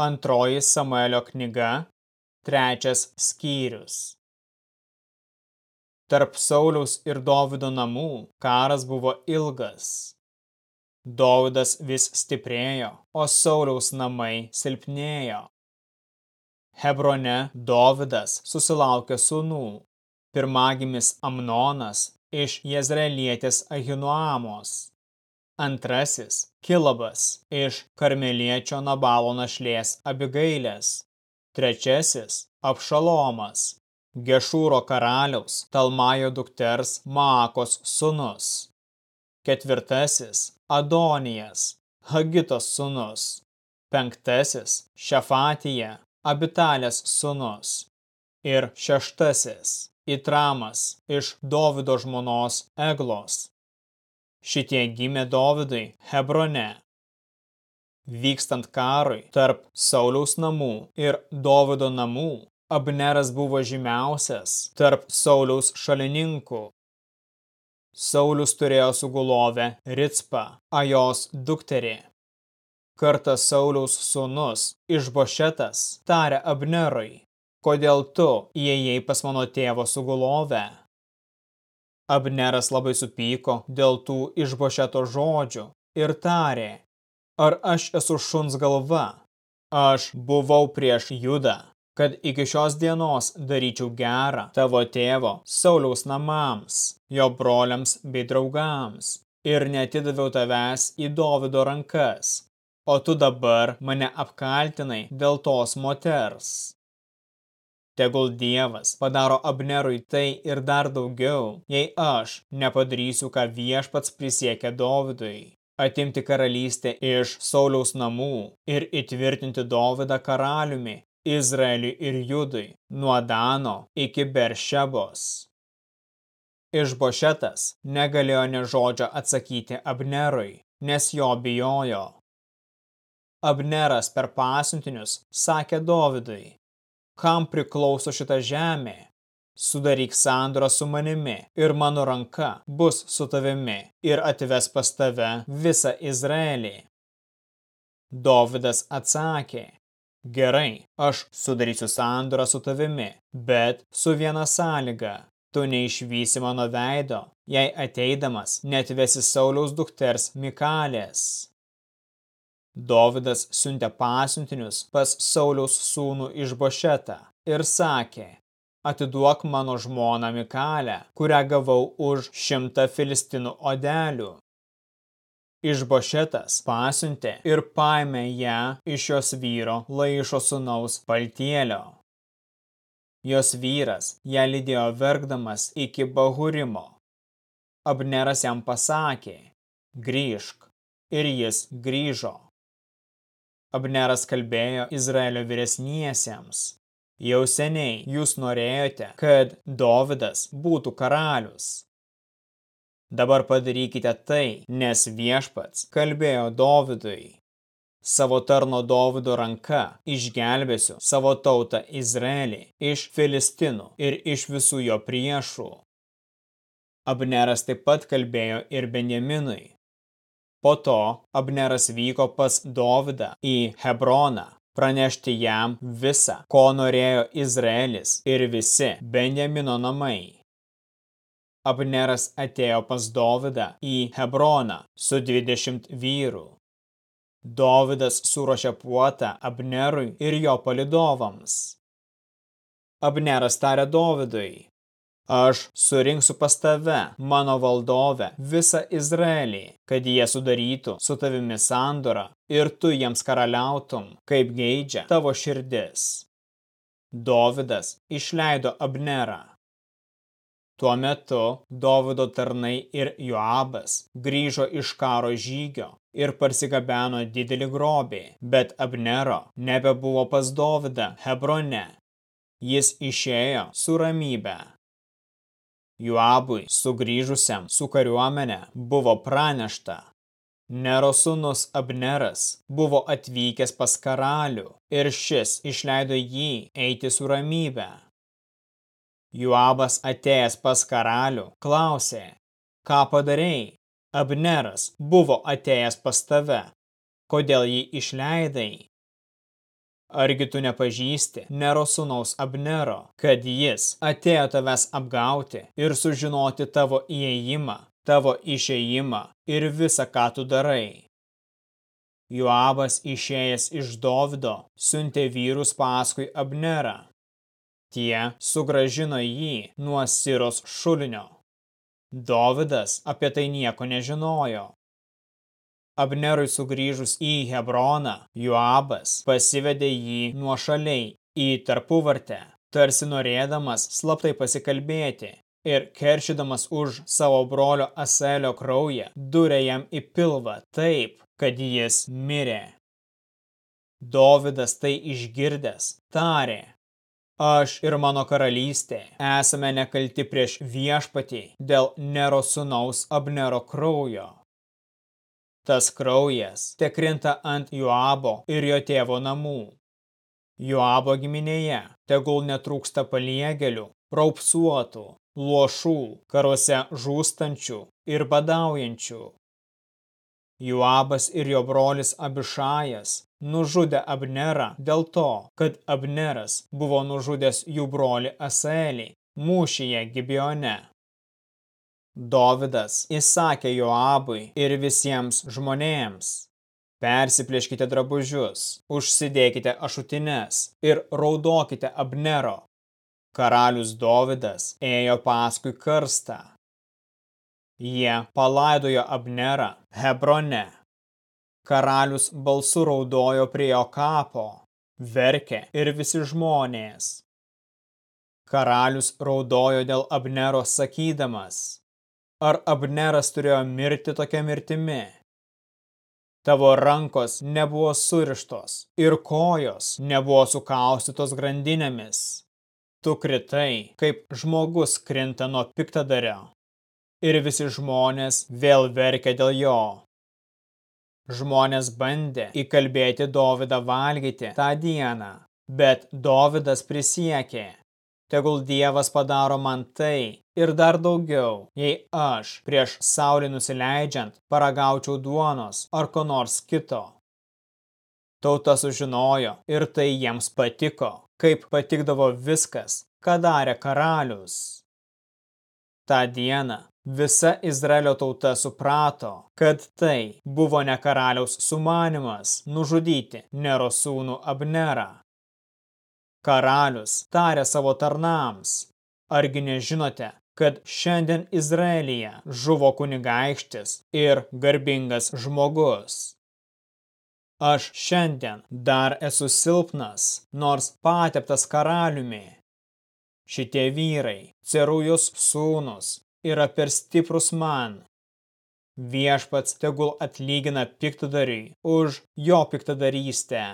Antroji Samuelio knyga, trečias skyrius. Tarp Sauliaus ir Dovido namų karas buvo ilgas. Dovidas vis stiprėjo, o Sauliaus namai silpnėjo. Hebrone Dovidas susilaukė sūnų. Pirmagimis Amnonas iš Jezreelietės Ahinuamos Antrasis – Kilabas iš karmeliečio Nabalo našlės Abigailės. Trečiasis – Apšalomas, Gešūro karaliaus Talmajo dukters Maakos sunus. Ketvirtasis – Adonijas, Hagitos sunus. Penktasis – Šefatija, Abitalės sunus. Ir šeštasis – Itramas iš Dovido žmonos Eglos. Šitie gimė Dovidui Hebrone. Vykstant karui tarp Sauliaus namų ir Dovido namų, Abneras buvo žymiausias tarp Sauliaus šalininkų. Saulius turėjo sugulovę Ricpą, Ajos dukterį. Kartą Sauliaus sūnus Išbošetas tarė Abnerui, kodėl tu įėjai pas mano tėvo sugulovę? Abneras labai supyko dėl tų išbošeto žodžių ir tarė, ar aš esu šuns galva? Aš buvau prieš Judą, kad iki šios dienos daryčiau gerą tavo tėvo Sauliaus namams, jo broliams bei draugams, ir netidaviau tavęs į Dovido rankas, o tu dabar mane apkaltinai dėl tos moters. Tegul Dievas padaro Abnerui tai ir dar daugiau, jei aš nepadarysiu, ką viešpats prisiekė Dovidui atimti karalystę iš Sauliaus namų ir įtvirtinti Dovydą karaliumi Izraeliui ir Judui nuo Dano iki Beršebos. Išbošetas negalėjo ne žodžio atsakyti Abnerui, nes jo bijojo. Abneras per pasiuntinius sakė Dovydui, kam priklauso šita žemė. Sudaryk sandorą su manimi ir mano ranka bus su tavimi ir atves pas tave visą Izraelį. Dovidas atsakė, gerai, aš sudarysiu sandorą su tavimi, bet su viena sąlyga. Tu neišvysi mano veido, jei ateidamas netvesi Sauliaus dukters Mikalės. Dovidas siuntė pasiuntinius pas Sauliaus sūnų iš Bošetą ir sakė, atiduok mano žmoną Mikalę, kurią gavau už šimtą filistinų odelių. Išbošetas pasiuntė ir paėmė ją iš jos vyro laišo sunaus paltėlio. Jos vyras ją lydėjo verkdamas iki bahurimo. Abneras jam pasakė, grįžk, ir jis grįžo. Abneras kalbėjo Izraelio vyresniesiems. Jau seniai jūs norėjote, kad Dovidas būtų karalius. Dabar padarykite tai, nes viešpats kalbėjo Dovidui. Savo tarno Dovido ranka išgelbėsiu savo tautą Izraelį iš Filistinų ir iš visų jo priešų. Abneras taip pat kalbėjo ir Benjaminui, Po to Abneras vyko pas Dovydą į Hebroną, pranešti jam visą, ko norėjo Izraelis ir visi Benjamino namai. Abneras atėjo pas Dovydą į Hebroną su 20 vyrų. Dovydas suruošė puotą Abnerui ir jo palidovams. Abneras tarė Dovydui, Aš surinksiu pas tave, mano valdove, visą Izraelį, kad jie sudarytų su tavimi sandorą ir tu jiems karaliautum, kaip geidžia tavo širdis. Dovidas išleido Abnerą. Tuo metu Dovido tarnai ir Joabas grįžo iš karo žygio ir parsigabeno didelį grobį, bet Abnero nebebuvo pas Dovidą Hebrone. Jis išėjo su ramybė. Juabui sugrįžusiam su kariuomenė buvo pranešta. Nero sūnus Abneras buvo atvykęs pas karalių ir šis išleido jį eiti su ramybę. Juabas atėjęs pas karalių klausė, ką padarei? Abneras buvo atėjęs pas tave, kodėl jį išleidai? Argi tu nepažįsti Nero sūnaus Abnero, kad jis atėjo tavęs apgauti ir sužinoti tavo įėjimą, tavo išėjimą ir visą, ką tu darai. Joabas išėjęs iš Dovido siuntė vyrus paskui Abnerą. Tie sugražino jį nuo Siros šulinio. Dovidas apie tai nieko nežinojo, Abnerui sugrįžus į Hebroną, Joabas pasivedė jį nuo šaliai į tarpuvartę, tarsi norėdamas slaptai pasikalbėti ir keršydamas už savo brolio Aselio kraują, durė jam į pilvą taip, kad jis mirė. Dovidas tai išgirdęs, tarė, aš ir mano karalystė esame nekalti prieš viešpatį dėl Nero sunaus Abnero kraujo. Tas kraujas te krinta ant Joabo ir jo tėvo namų. Joabo giminėje tegul netrūksta paliegelių, raupsuotų, luošų, karuose žūstančių ir badaujančių. Joabas ir jo brolis Abišajas nužudė Abnerą dėl to, kad Abneras buvo nužudęs jų brolį Asaelį mūšyje Gibione. Dovidas įsakė Joabui ir visiems žmonėms. Persiplėškite drabužius, užsidėkite ašutines ir raudokite Abnero. Karalius Dovidas ėjo paskui karstą. Jie palaidojo Abnerą Hebrone. Karalius balsu raudojo prie jo kapo, verkė ir visi žmonės. Karalius raudojo dėl Abnero sakydamas – Ar Abneras turėjo mirti tokia mirtimi? Tavo rankos nebuvo surištos ir kojos nebuvo sukaustytos grandinėmis. Tu kritai, kaip žmogus krinta nuo piktadario. Ir visi žmonės vėl verkia dėl jo. Žmonės bandė įkalbėti Dovydą valgyti tą dieną, bet Dovydas prisiekė – tegul Dievas padaro man tai ir dar daugiau, jei aš prieš saulį nusileidžiant paragaučiau duonos ar ko nors kito. Tauta sužinojo ir tai jiems patiko, kaip patikdavo viskas, ką darė karalius. Ta diena visa Izraelio tauta suprato, kad tai buvo ne karaliaus sumanimas nužudyti Nero sūnų Abnerą, Karalius tarė savo tarnams, argi nežinote, kad šiandien Izraelyje žuvo kunigaikštis ir garbingas žmogus. Aš šiandien dar esu silpnas, nors pateptas karaliumi. Šitie vyrai, cerujus sūnus, yra per stiprus man. Viešpats tegul atlygina piktadariui už jo piktadarystę.